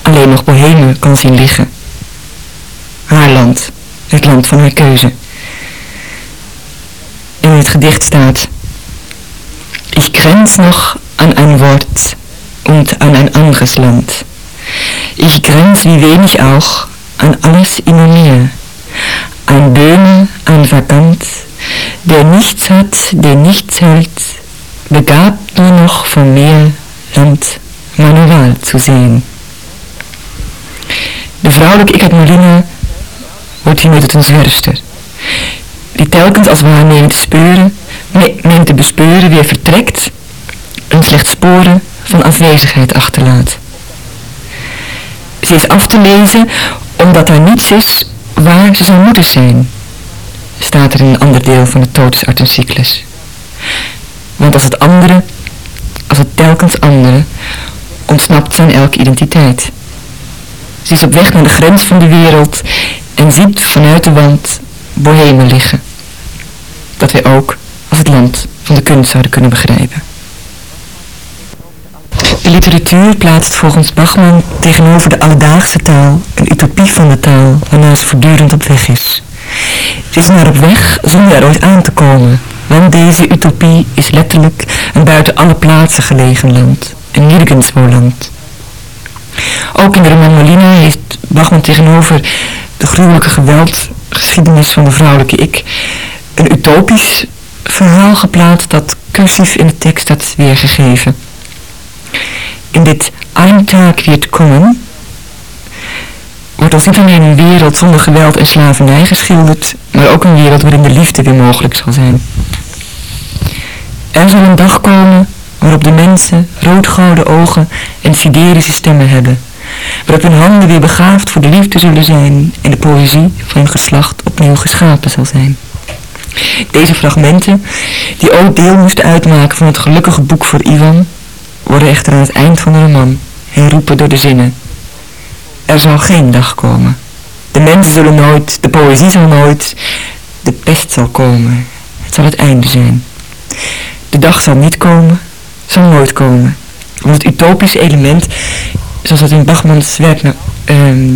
alleen nog bohemen kan zien liggen haar land, het land van haar keuze. In het gedicht staat, Ich grenz noch an ein Wort und an ein anderes Land. Ich grenz wie wenig auch an alles in mir. Ein Böhme, ein Vagant, der nichts hat, der nichts hält, begabt nur noch von mir Land meiner Wahl zu sehen. Wordt hiermee tot een zwerfster. Die telkens als waarneming te speuren, neemt te bespeuren weer vertrekt en slechts sporen van afwezigheid achterlaat. Ze is af te lezen omdat er niets is waar ze zou moeten zijn, staat er in een ander deel van de Totus Artencyclus. Want als het andere, als het telkens andere, ontsnapt ze aan elke identiteit. Ze is op weg naar de grens van de wereld en ziet vanuit de wand Bohemen liggen. Dat wij ook als het land van de kunst zouden kunnen begrijpen. De literatuur plaatst volgens Bachman tegenover de alledaagse taal een utopie van de taal waarna ze voortdurend op weg is. Ze is naar op weg zonder er ooit aan te komen, want deze utopie is letterlijk een buiten alle plaatsen gelegen land, een nirgendwo. Ook in de roman Molina heeft Bachman tegenover de gruwelijke geweldgeschiedenis van de vrouwelijke ik een utopisch verhaal geplaatst dat cursief in de tekst staat weergegeven. In dit Ein Tag wird kommen wordt als niet alleen een wereld zonder geweld en slavernij geschilderd, maar ook een wereld waarin de liefde weer mogelijk zal zijn. Er zal een dag komen waarop de mensen roodgouden ogen en siderische stemmen hebben waarop hun handen weer begaafd voor de liefde zullen zijn en de poëzie van hun geslacht opnieuw geschapen zal zijn. Deze fragmenten, die ook deel moesten uitmaken van het gelukkige boek voor Ivan, worden echter aan het eind van de roman herroepen door de zinnen. Er zal geen dag komen. De mensen zullen nooit, de poëzie zal nooit, de pest zal komen. Het zal het einde zijn. De dag zal niet komen, zal nooit komen. Want het utopische element zoals we dat in Bachmans werk uh,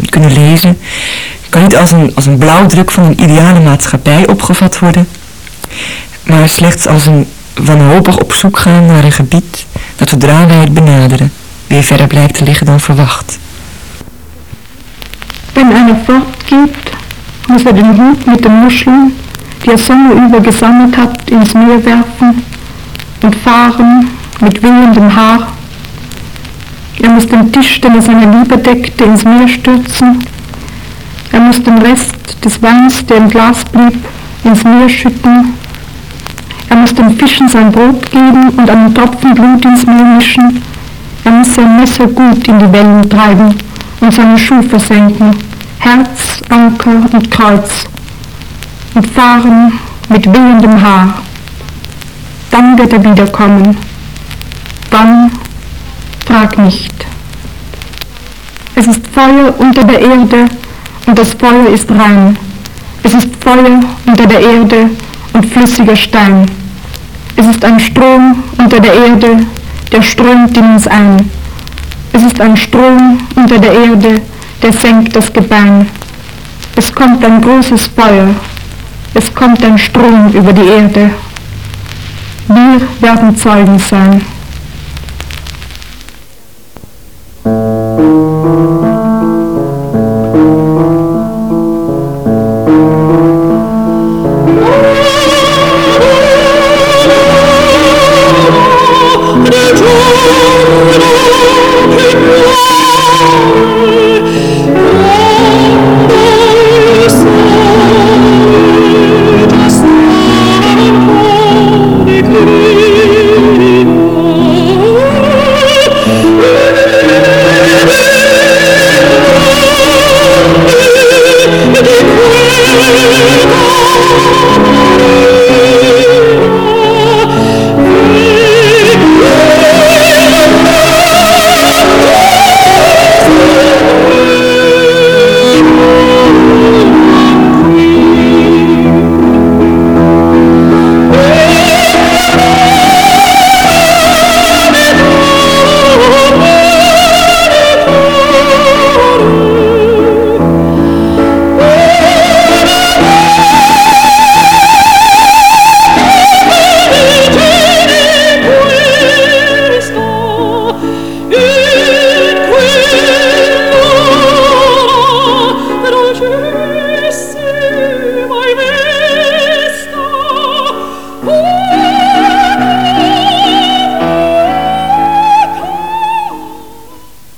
kunnen lezen, kan niet als een, als een blauwdruk van een ideale maatschappij opgevat worden, maar slechts als een wanhopig op zoek gaan naar een gebied dat zodra wij het benaderen weer verder blijkt te liggen dan verwacht. Wenn einer fortgeht, muss er den Hut mit den Muscheln, die er sommerüber gesammelt hat, ins Meer werfen und fahren mit wehendem Haar Er muss den Tisch, den er seine Liebe deckte, ins Meer stürzen. Er muss den Rest des Weins, der im Glas blieb, ins Meer schütten. Er muss den Fischen sein Brot geben und einen Tropfen Blut ins Meer mischen. Er muss sein Messer gut in die Wellen treiben und seine Schuhe versenken, Herz, Anker und Kreuz und fahren mit wehendem Haar. Dann wird er wiederkommen. Dann frag nicht. Es ist Feuer unter der Erde und das Feuer ist rein. Es ist Feuer unter der Erde und flüssiger Stein. Es ist ein Strom unter der Erde, der strömt in uns ein. Es ist ein Strom unter der Erde, der senkt das Gebein. Es kommt ein großes Feuer, es kommt ein Strom über die Erde. Wir werden Zeugen sein.